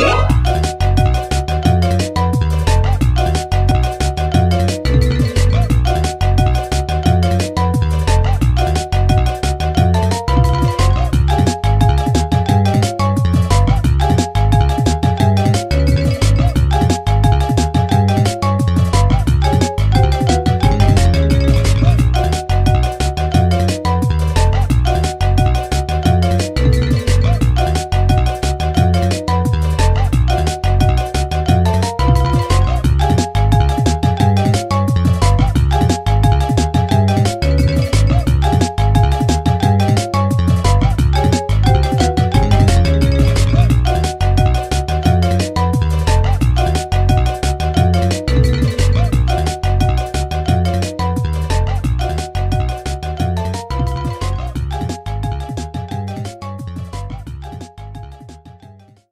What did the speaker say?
Yeah.